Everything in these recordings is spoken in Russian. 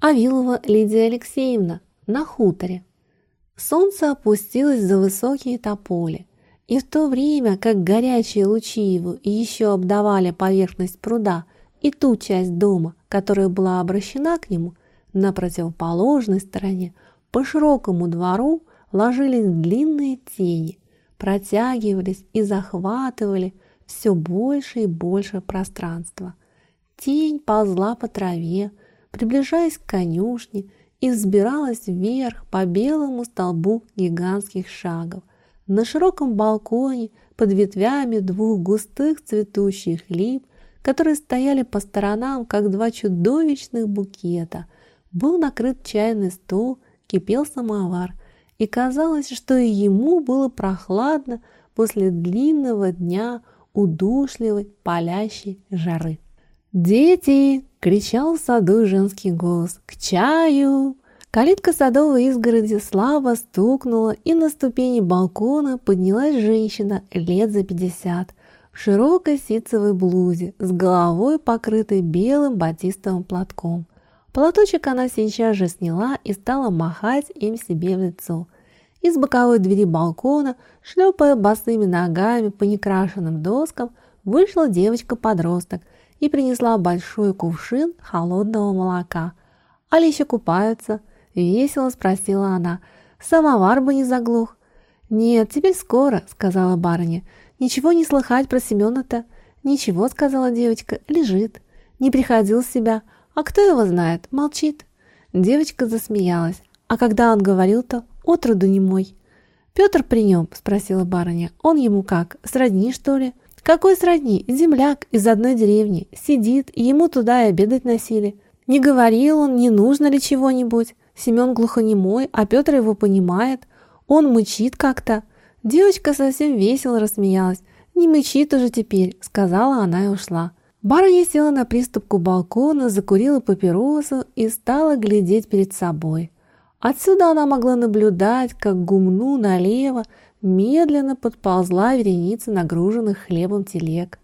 Авилова Лидия Алексеевна на хуторе. Солнце опустилось за высокие тополи, и в то время, как горячие лучи его еще обдавали поверхность пруда и ту часть дома, которая была обращена к нему, на противоположной стороне по широкому двору ложились длинные тени, протягивались и захватывали все больше и больше пространства. Тень ползла по траве, приближаясь к конюшне, и взбиралась вверх по белому столбу гигантских шагов. На широком балконе под ветвями двух густых цветущих лип, которые стояли по сторонам, как два чудовищных букета, был накрыт чайный стол, кипел самовар, и казалось, что и ему было прохладно после длинного дня удушливой палящей жары. «Дети!» — кричал в саду женский голос. «К чаю!» Калитка садовой изгороди слабо стукнула, и на ступени балкона поднялась женщина лет за пятьдесят в широкой ситцевой блузе с головой, покрытой белым батистовым платком. Платочек она сейчас же сняла и стала махать им себе в лицо. Из боковой двери балкона, шлепая босыми ногами по некрашенным доскам, вышла девочка-подросток – и принесла большой кувшин холодного молока. «Алища купаются?» – весело спросила она. «Самовар бы не заглух». «Нет, теперь скоро», – сказала барыня. «Ничего не слыхать про Семена-то». «Ничего», – сказала девочка, – «лежит». Не приходил в себя. «А кто его знает?» – молчит. Девочка засмеялась. «А когда он говорил-то, отроду не мой». «Петр при нем?» – спросила барыня. «Он ему как, сродни, что ли?» Какой сродни? Земляк из одной деревни. Сидит, ему туда и обедать носили. Не говорил он, не нужно ли чего-нибудь. Семен глухонемой, а Петр его понимает. Он мычит как-то. Девочка совсем весело рассмеялась. «Не мычит уже теперь», — сказала она и ушла. Барыня села на приступку балкона, закурила папиросу и стала глядеть перед собой. Отсюда она могла наблюдать, как гумну налево медленно подползла вереница нагруженных хлебом телег.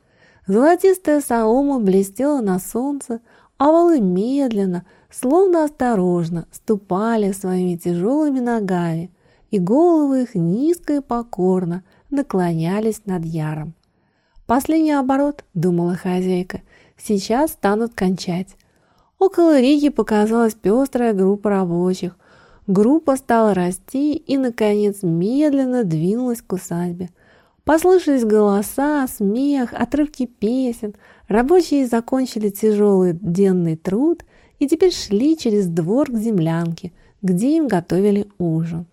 Золотистая солома блестела на солнце, а валы медленно, словно осторожно, ступали своими тяжелыми ногами, и головы их низко и покорно наклонялись над яром. «Последний оборот», — думала хозяйка, — «сейчас станут кончать». Около Риги показалась пестрая группа рабочих, Группа стала расти и, наконец, медленно двинулась к усадьбе. Послышались голоса, смех, отрывки песен. Рабочие закончили тяжелый денный труд и теперь шли через двор к землянке, где им готовили ужин.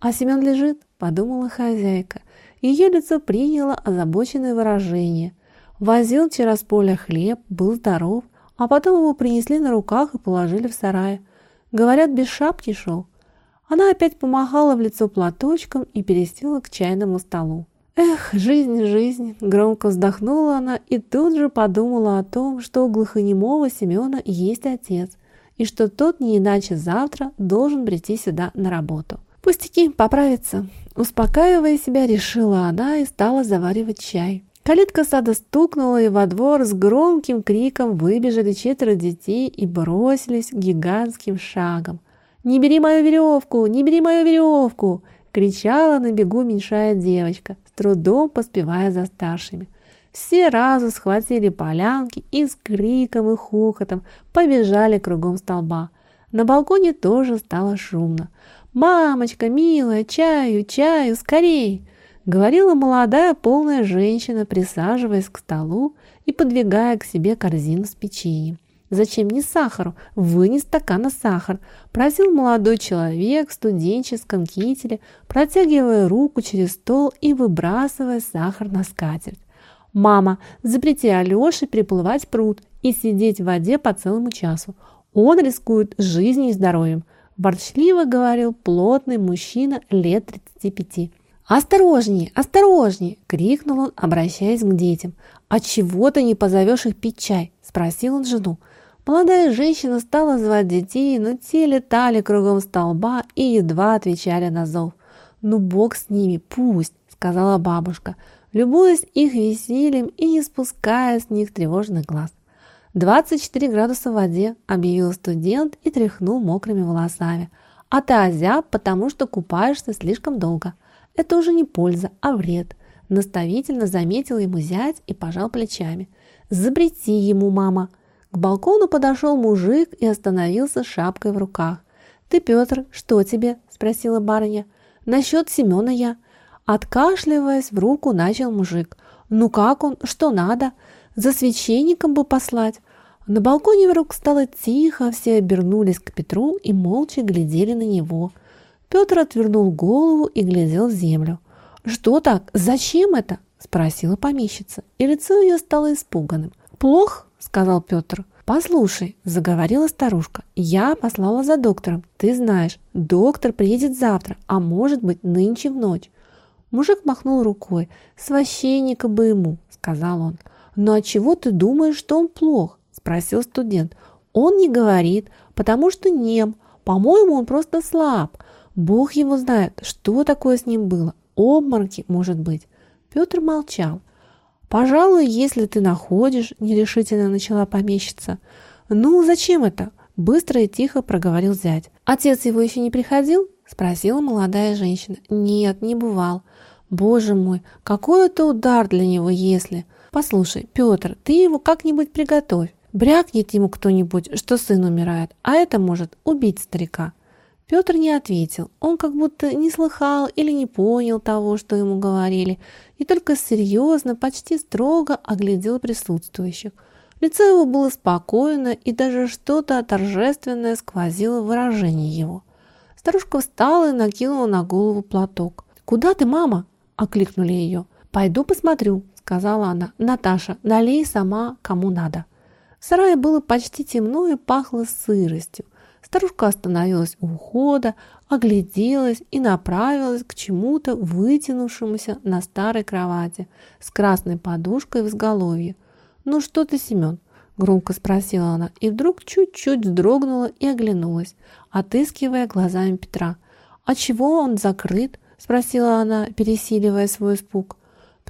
«А Семен лежит», — подумала хозяйка. Ее лицо приняло озабоченное выражение. Возил через поле хлеб, был здоров, а потом его принесли на руках и положили в сарай. Говорят, без шапки шел. Она опять помахала в лицо платочком и пересела к чайному столу. Эх, жизнь, жизнь, громко вздохнула она и тут же подумала о том, что у глухонемого Семена есть отец, и что тот не иначе завтра должен прийти сюда на работу. Пустяки, поправится. Успокаивая себя, решила она и стала заваривать чай. Калитка сада стукнула, и во двор с громким криком выбежали четверо детей и бросились гигантским шагом. «Не бери мою веревку! Не бери мою веревку!» кричала на бегу меньшая девочка, с трудом поспевая за старшими. Все разу схватили полянки и с криком и хохотом побежали кругом столба. На балконе тоже стало шумно. «Мамочка, милая, чаю, чаю, скорей!» Говорила молодая полная женщина, присаживаясь к столу и подвигая к себе корзину с печеньем. «Зачем не сахару? Вынь стакана сахар!» Просил молодой человек в студенческом кителе, протягивая руку через стол и выбрасывая сахар на скатерть. «Мама, запрети Алёше приплывать в пруд и сидеть в воде по целому часу. Он рискует жизнью и здоровьем», – ворчливо говорил плотный мужчина лет 35. «Осторожнее, осторожнее!» – крикнул он, обращаясь к детям. «А чего ты не позовешь их пить чай?» – спросил он жену. Молодая женщина стала звать детей, но те летали кругом столба и едва отвечали на зов. «Ну, бог с ними, пусть!» — сказала бабушка, любуясь их весельем и не спуская с них тревожных глаз. «24 градуса в воде», – объявил студент и тряхнул мокрыми волосами. «А ты озяб, потому что купаешься слишком долго. Это уже не польза, а вред», – наставительно заметил ему зять и пожал плечами. «Забрети ему, мама». К балкону подошел мужик и остановился с шапкой в руках. «Ты, Петр, что тебе?» – спросила барыня. «Насчет Семена я». Откашливаясь, в руку начал мужик. «Ну как он? Что надо? За священником бы послать». На балконе вдруг стало тихо, все обернулись к Петру и молча глядели на него. Петр отвернул голову и глядел в землю. «Что так? Зачем это?» – спросила помещица, и лицо ее стало испуганным. «Плох?» – сказал Петр. «Послушай», – заговорила старушка, – «я послала за доктором. Ты знаешь, доктор приедет завтра, а может быть нынче в ночь. Мужик махнул рукой. «Священника бы ему», — сказал он. «Но от чего ты думаешь, что он плох?» — спросил студент. «Он не говорит, потому что нем. По-моему, он просто слаб. Бог его знает, что такое с ним было. Обмороки, может быть». Петр молчал. «Пожалуй, если ты находишь», — нерешительно начала помещица. «Ну, зачем это?» — быстро и тихо проговорил зять. «Отец его еще не приходил?» — спросила молодая женщина. «Нет, не бывал. Боже мой, какой это удар для него, если... Послушай, Петр, ты его как-нибудь приготовь. Брякнет ему кто-нибудь, что сын умирает, а это может убить старика. Петр не ответил, он как будто не слыхал или не понял того, что ему говорили, и только серьезно, почти строго оглядел присутствующих. Лицо его было спокойно, и даже что-то торжественное сквозило в выражении его. Старушка встала и накинула на голову платок. «Куда ты, мама?» окликнули ее. «Пойду посмотрю», — сказала она. «Наташа, налей сама, кому надо». В сарае было почти темно и пахло сыростью. Старушка остановилась у ухода, огляделась и направилась к чему-то вытянувшемуся на старой кровати с красной подушкой в изголовье. «Ну что ты, Семен?» – громко спросила она, и вдруг чуть-чуть вздрогнула и оглянулась, отыскивая глазами Петра. «А чего он закрыт?» спросила она, пересиливая свой испуг.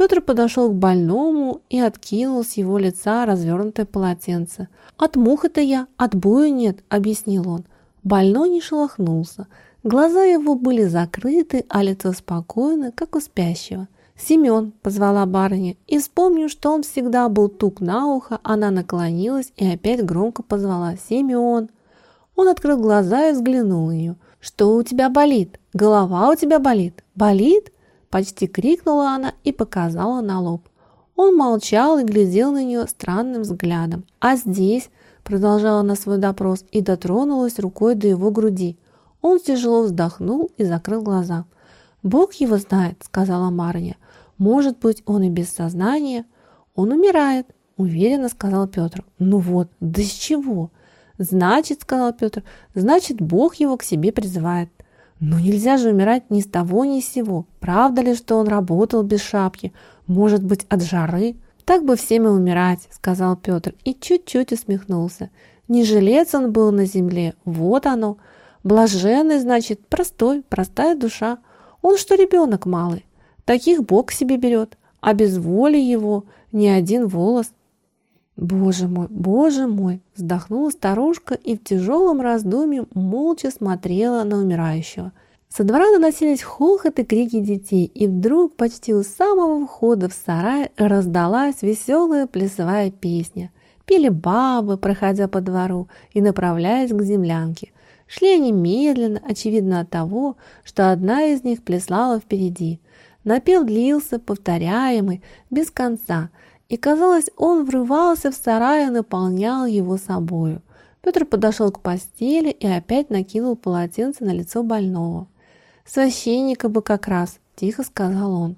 Петр подошел к больному и откинул с его лица развернутое полотенце. «От мух это я, от бою нет», — объяснил он. Больной не шелохнулся. Глаза его были закрыты, а лицо спокойно, как у спящего. «Семен», — позвала барыня, и, вспомнив, что он всегда был тук на ухо, она наклонилась и опять громко позвала «Семен». Он открыл глаза и взглянул на нее. «Что у тебя болит?» «Голова у тебя болит? Болит?» Почти крикнула она и показала на лоб. Он молчал и глядел на нее странным взглядом. «А здесь?» – продолжала она свой допрос и дотронулась рукой до его груди. Он тяжело вздохнул и закрыл глаза. «Бог его знает», – сказала Марня. «Может быть, он и без сознания?» «Он умирает», – уверенно сказал Петр. «Ну вот, да с чего?» «Значит», – сказал Петр, – «значит, Бог его к себе призывает». Но нельзя же умирать ни с того, ни с сего. Правда ли, что он работал без шапки? Может быть, от жары? Так бы всем и умирать, сказал Петр и чуть-чуть усмехнулся. Не жилец он был на земле, вот оно. Блаженный, значит, простой, простая душа. Он что ребенок малый. Таких Бог себе берет, а без воли его ни один волос «Боже мой, боже мой!» – вздохнула старушка и в тяжелом раздумье молча смотрела на умирающего. Со двора доносились хохот и крики детей, и вдруг почти у самого входа в сарай раздалась веселая плясовая песня. Пели бабы, проходя по двору и направляясь к землянке. Шли они медленно, очевидно от того, что одна из них плясала впереди. Напев длился, повторяемый, без конца – и, казалось, он врывался в сарай и наполнял его собою. Петр подошел к постели и опять накинул полотенце на лицо больного. «Священника бы как раз», – тихо сказал он.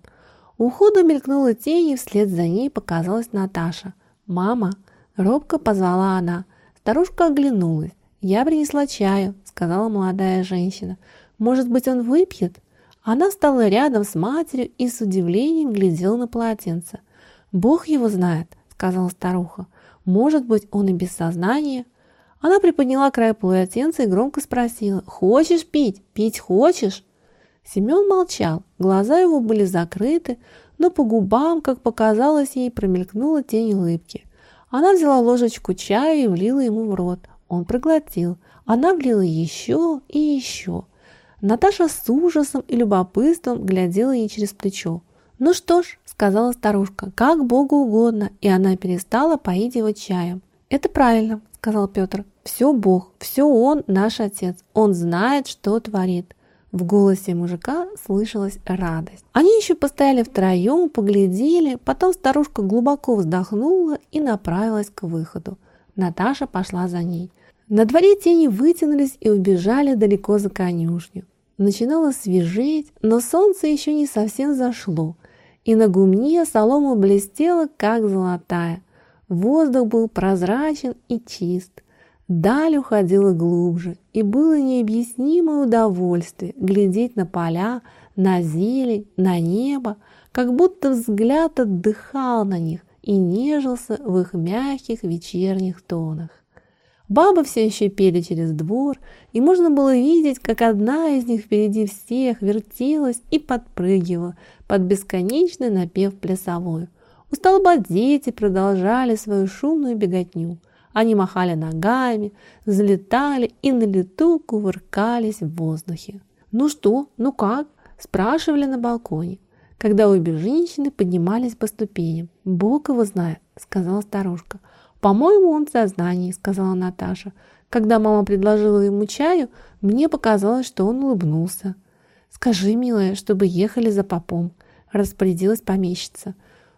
У мелькнула тень, и вслед за ней показалась Наташа. «Мама!» – робко позвала она. Старушка оглянулась. «Я принесла чаю», – сказала молодая женщина. «Может быть, он выпьет?» Она стала рядом с матерью и с удивлением глядела на полотенце – «Бог его знает», — сказала старуха. «Может быть, он и без сознания». Она приподняла край полотенца и громко спросила. «Хочешь пить? Пить хочешь?» Семен молчал, глаза его были закрыты, но по губам, как показалось ей, промелькнула тень улыбки. Она взяла ложечку чая и влила ему в рот. Он проглотил. Она влила еще и еще. Наташа с ужасом и любопытством глядела ей через плечо. «Ну что ж», — сказала старушка, — «как Богу угодно», и она перестала поить его чаем. «Это правильно», — сказал Петр. «Все Бог, все Он наш Отец, Он знает, что творит». В голосе мужика слышалась радость. Они еще постояли втроем, поглядели, потом старушка глубоко вздохнула и направилась к выходу. Наташа пошла за ней. На дворе тени вытянулись и убежали далеко за конюшню. Начинало свежеть, но солнце еще не совсем зашло, и на гумне солома блестела, как золотая. Воздух был прозрачен и чист. Даль уходила глубже, и было необъяснимое удовольствие глядеть на поля, на зелень, на небо, как будто взгляд отдыхал на них и нежился в их мягких вечерних тонах. Бабы все еще пели через двор, и можно было видеть, как одна из них впереди всех вертелась и подпрыгивала под бесконечный напев плясовой. У столба дети продолжали свою шумную беготню – они махали ногами, взлетали и на лету кувыркались в воздухе. «Ну что, ну как?» – спрашивали на балконе, когда обе женщины поднимались по ступеням. «Бог его знает», – сказала старушка. «По-моему, он в сознании», – сказала Наташа. Когда мама предложила ему чаю, мне показалось, что он улыбнулся. «Скажи, милая, чтобы ехали за попом», – распорядилась помещица.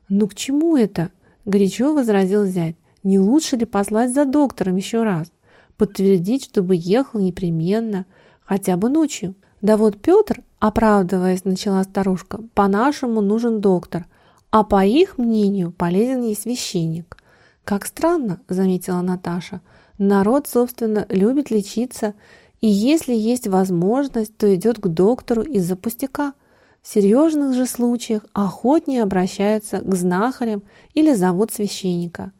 «Ну к чему это?» – горячо возразил зять. Не лучше ли послать за доктором еще раз? Подтвердить, чтобы ехал непременно, хотя бы ночью. Да вот Петр, оправдываясь, начала старушка, по-нашему нужен доктор, а по их мнению полезен и священник. Как странно, заметила Наташа. Народ, собственно, любит лечиться, и если есть возможность, то идет к доктору из-за пустяка. В серьезных же случаях охотнее обращаются к знахарям или зовут священника.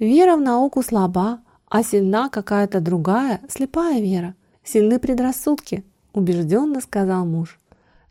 Вера в науку слаба, а сильна какая-то другая, слепая вера. Сильны предрассудки, убежденно сказал муж.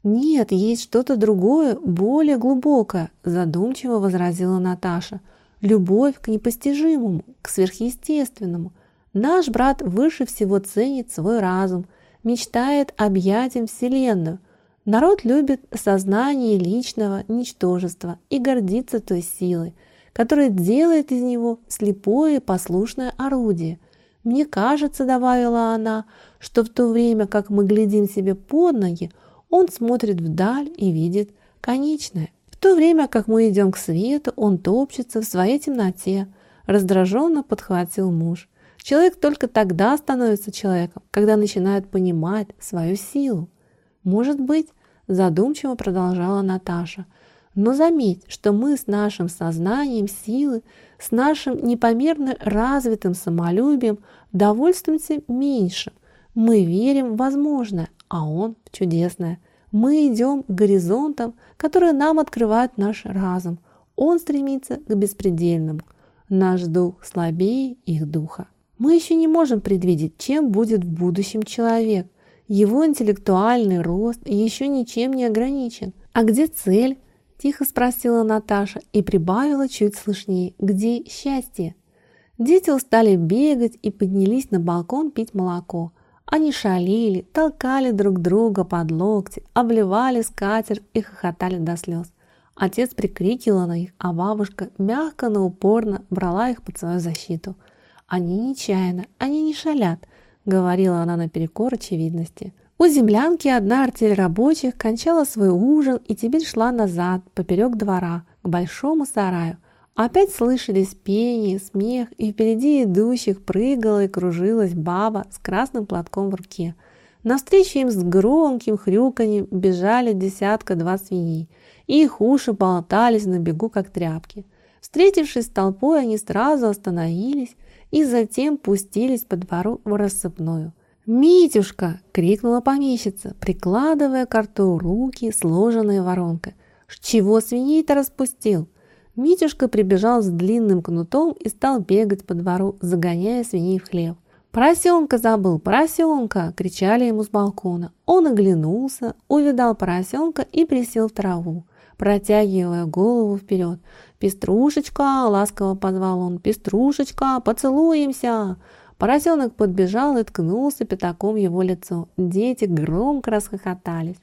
Нет, есть что-то другое, более глубокое, задумчиво возразила Наташа. Любовь к непостижимому, к сверхъестественному. Наш брат выше всего ценит свой разум, мечтает объять им Вселенную. Народ любит сознание личного ничтожества и гордится той силой, которое делает из него слепое послушное орудие. Мне кажется, добавила она, что в то время, как мы глядим себе под ноги, он смотрит вдаль и видит конечное. В то время, как мы идем к свету, он топчется в своей темноте, раздраженно подхватил муж. Человек только тогда становится человеком, когда начинает понимать свою силу. Может быть, задумчиво продолжала Наташа, но заметь, что мы с нашим сознанием силы, с нашим непомерно развитым самолюбием довольствуемся меньше. Мы верим в возможное, а он в чудесное. Мы идем к горизонтам, которые нам открывает наш разум. Он стремится к беспредельному. Наш дух слабее их духа. Мы еще не можем предвидеть, чем будет в будущем человек. Его интеллектуальный рост еще ничем не ограничен. А где цель? Тихо спросила Наташа и прибавила чуть слышнее. «Где счастье?» Дети устали бегать и поднялись на балкон пить молоко. Они шалили, толкали друг друга под локти, обливали скатерть и хохотали до слез. Отец прикрикивал на них, а бабушка мягко, но упорно брала их под свою защиту. «Они нечаянно, они не шалят», — говорила она наперекор очевидности. У землянки одна артель рабочих кончала свой ужин и теперь шла назад, поперек двора, к большому сараю. Опять слышались пение, смех, и впереди идущих прыгала и кружилась баба с красным платком в руке. Навстречу им с громким хрюканьем бежали десятка-два свиней, их уши болтались на бегу, как тряпки. Встретившись с толпой, они сразу остановились и затем пустились по двору в рассыпную – «Митюшка!» — крикнула помещица, прикладывая к рту руки, сложенные воронкой. «Чего свиней-то распустил?» Митюшка прибежал с длинным кнутом и стал бегать по двору, загоняя свиней в хлев. «Поросенка забыл, поросенка!» – кричали ему с балкона. Он оглянулся, увидал поросенка и присел в траву, протягивая голову вперед. «Пеструшечка!» – ласково позвал он. «Пеструшечка, поцелуемся!» Поросенок подбежал и ткнулся пятаком его лицо. Дети громко расхохотались.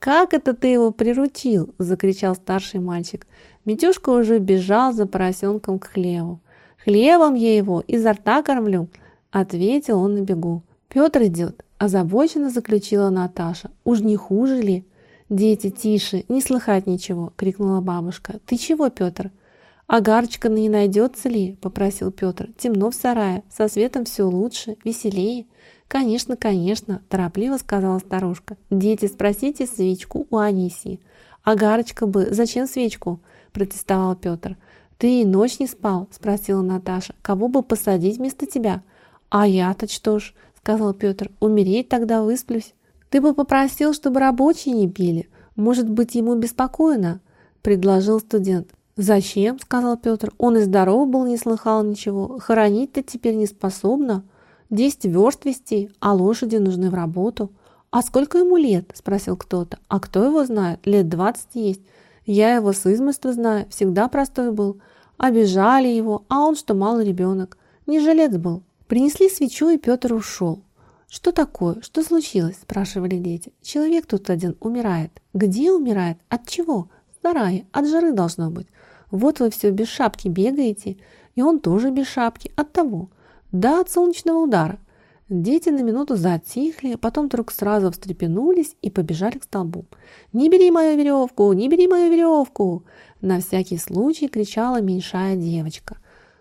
«Как это ты его приручил?» – закричал старший мальчик. Митюшка уже бежал за поросенком к хлеву. «Хлебом я его изо рта кормлю», – ответил он на бегу. «Петр идет», – озабоченно заключила Наташа. «Уж не хуже ли?» «Дети, тише, не слыхать ничего!» – крикнула бабушка. «Ты чего, Петр?» «Агарочка не найдется ли?» – попросил Петр. «Темно в сарае, со светом все лучше, веселее». «Конечно, конечно!» – торопливо сказала старушка. «Дети, спросите свечку у Анисии». «Агарочка бы, зачем свечку?» – протестовал Петр. «Ты и ночь не спал?» – спросила Наташа. «Кого бы посадить вместо тебя?» «А я-то что ж?» – сказал Петр. «Умереть тогда высплюсь». «Ты бы попросил, чтобы рабочие не пили. Может быть, ему беспокойно?» – предложил студент. «Зачем?» – сказал Петр. «Он и здоров был, не слыхал ничего. Хоронить-то теперь не способна. Десять верст вести, а лошади нужны в работу». «А сколько ему лет?» – спросил кто-то. «А кто его знает? Лет двадцать есть. Я его с измольства знаю, всегда простой был. Обижали его, а он что, малый ребенок. Не жилец был». Принесли свечу, и Петр ушел. «Что такое? Что случилось?» – спрашивали дети. «Человек тут один умирает». «Где умирает? От чего?» «В сарае. От жары должно быть. Вот вы все без шапки бегаете, и он тоже без шапки. От того. Да, от солнечного удара». Дети на минуту затихли, потом вдруг сразу встрепенулись и побежали к столбу. «Не бери мою веревку! Не бери мою веревку!» На всякий случай кричала меньшая девочка.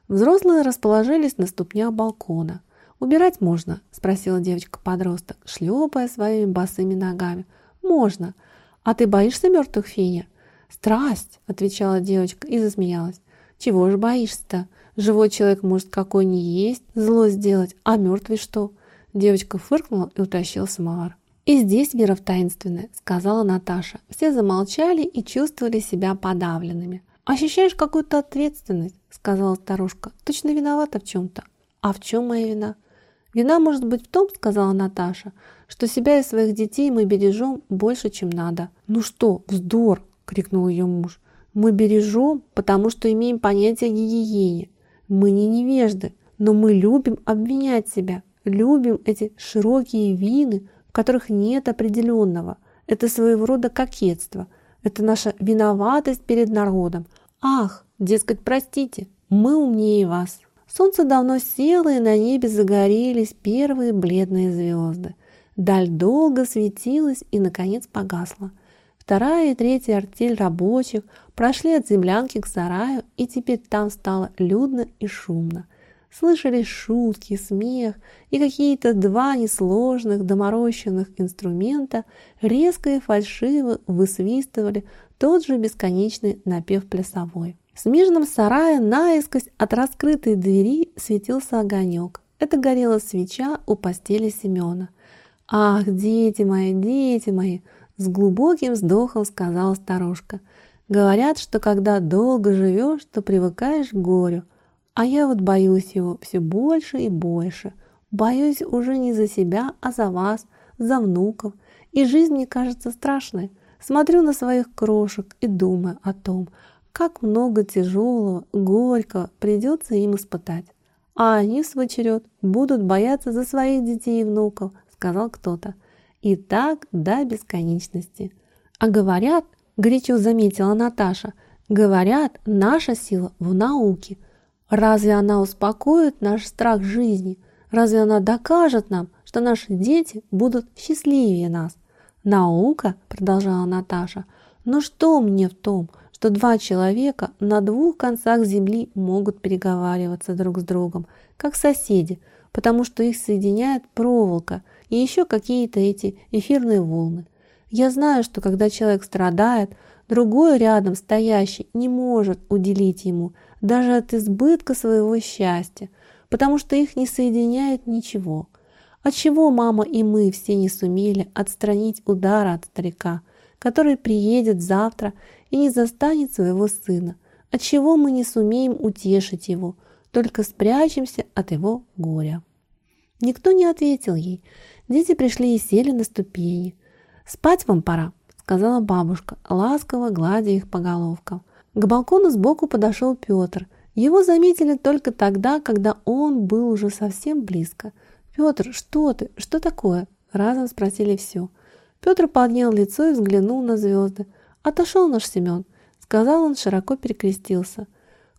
Взрослые расположились на ступнях балкона. «Убирать можно?» – спросила девочка-подросток, шлепая своими босыми ногами. «Можно. А ты боишься мертвых, Феня?» «Страсть!» – отвечала девочка и засмеялась. «Чего же боишься-то? Живой человек может какой ни есть, зло сделать, а мертвый что?» Девочка фыркнула и утащила самовар. «И здесь вера в таинственное», – сказала Наташа. Все замолчали и чувствовали себя подавленными. «Ощущаешь какую-то ответственность», – сказала старушка. «Точно виновата в чем-то». «А в чем моя вина?» «Вина может быть в том, — сказала Наташа, — что себя и своих детей мы бережем больше, чем надо». «Ну что, вздор!» — крикнул ее муж. «Мы бережем, потому что имеем понятие гигиене. Мы не невежды, но мы любим обвинять себя, любим эти широкие вины, в которых нет определенного. Это своего рода кокетство, это наша виноватость перед народом. Ах, дескать, простите, мы умнее вас». Солнце давно село, и на небе загорелись первые бледные звезды. Даль долго светилась и, наконец, погасла. Вторая и третья артель рабочих прошли от землянки к сараю, и теперь там стало людно и шумно. Слышались шутки, смех и какие-то два несложных доморощенных инструмента резко и фальшиво высвистывали тот же бесконечный напев плясовой. В смежном сарае наискось от раскрытой двери светился огонек. Это горела свеча у постели Семена. «Ах, дети мои, дети мои!» С глубоким вздохом сказала старушка. «Говорят, что когда долго живешь, то привыкаешь к горю. А я вот боюсь его все больше и больше. Боюсь уже не за себя, а за вас, за внуков. И жизнь мне кажется страшной. Смотрю на своих крошек и думаю о том, как много тяжелого, горького придется им испытать. А они, в свой черед, будут бояться за своих детей и внуков, сказал кто-то. И так до бесконечности. А говорят, горячо заметила Наташа, говорят, наша сила в науке. Разве она успокоит наш страх жизни? Разве она докажет нам, что наши дети будут счастливее нас? Наука, продолжала Наташа, но что мне в том, что два человека на двух концах земли могут переговариваться друг с другом, как соседи, потому что их соединяет проволока и еще какие-то эти эфирные волны. Я знаю, что когда человек страдает, другой рядом стоящий не может уделить ему даже от избытка своего счастья, потому что их не соединяет ничего. Отчего мама и мы все не сумели отстранить удара от старика, который приедет завтра и не застанет своего сына, отчего мы не сумеем утешить его, только спрячемся от его горя. Никто не ответил ей. Дети пришли и сели на ступени. «Спать вам пора», — сказала бабушка, ласково гладя их по головкам. К балкону сбоку подошел Петр. Его заметили только тогда, когда он был уже совсем близко. «Петр, что ты? Что такое?» Разом спросили все. Петр поднял лицо и взглянул на звезды. «Отошел наш Семен», — сказал он, широко перекрестился.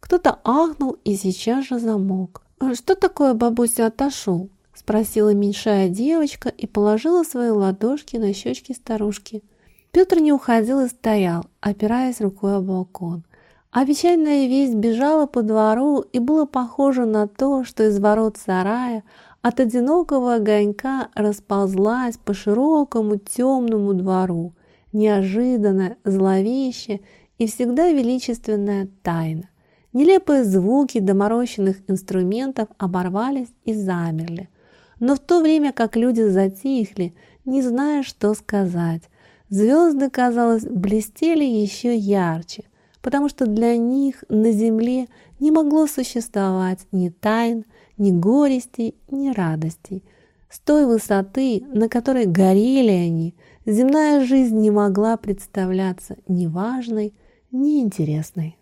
Кто-то ахнул и сейчас же замолк. «Что такое бабуся отошел?» — спросила меньшая девочка и положила свои ладошки на щечки старушки. Петр не уходил и стоял, опираясь рукой о балкон. А печальная весть бежала по двору и было похоже на то, что из ворот сарая от одинокого огонька расползлась по широкому темному двору, неожиданно, зловеще и всегда величественная тайна. Нелепые звуки доморощенных инструментов оборвались и замерли. Но в то время как люди затихли, не зная, что сказать, звезды, казалось, блестели еще ярче, потому что для них на земле не могло существовать ни тайн, ни горестей, ни радостей. С той высоты, на которой горели они, земная жизнь не могла представляться ни важной, ни интересной.